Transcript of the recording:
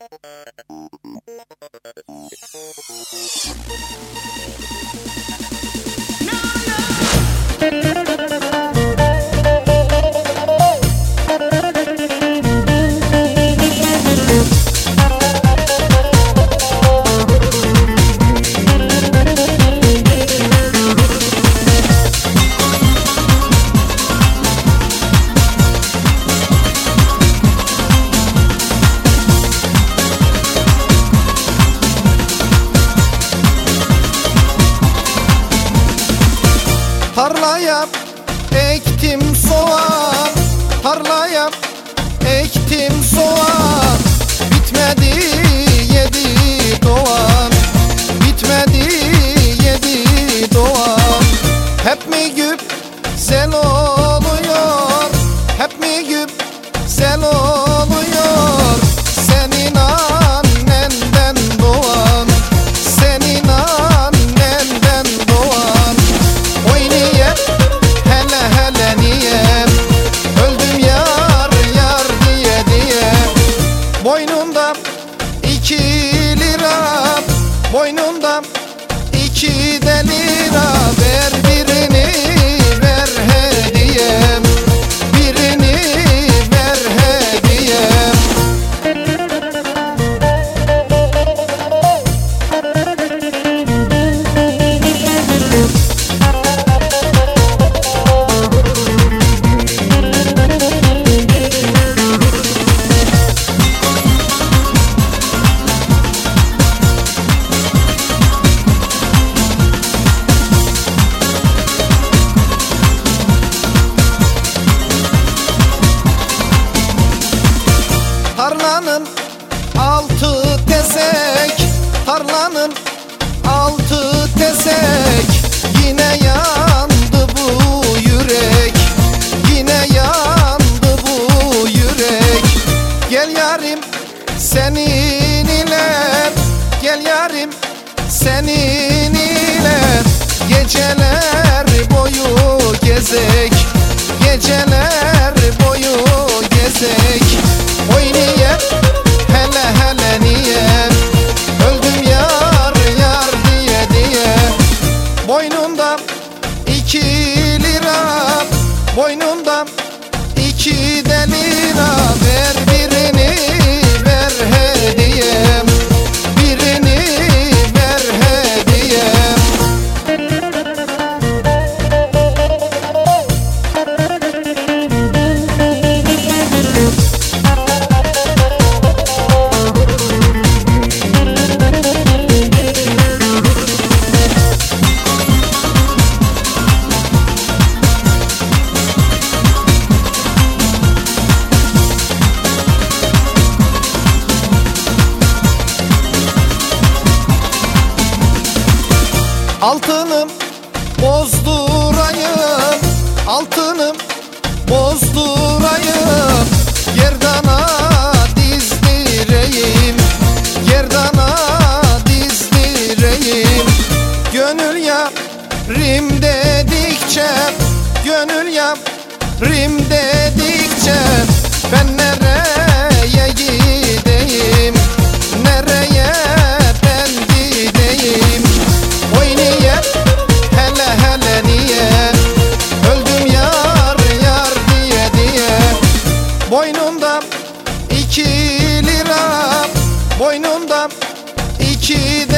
Thank you. Tarlaya ektim soğan. Tarlaya ektim soğan. Bitmedi yedi doğan. Bitmedi yedi doğan. Hep mi güzel oluyor? Hep mi güzel oluyor de lira senin ile Geceler boyu gezek Geceler boyu gezek. Oy niye hele hele niye Öldüm yar yar diye diye. Boynunda iki lira Boynunda iki Altınım bozdurayım Altınım bozdurayım Gerdana dizdireyim Gerdana dizdireyim Gönül yarim dedikçe Gönül yarim dedikçe Boynunda iki de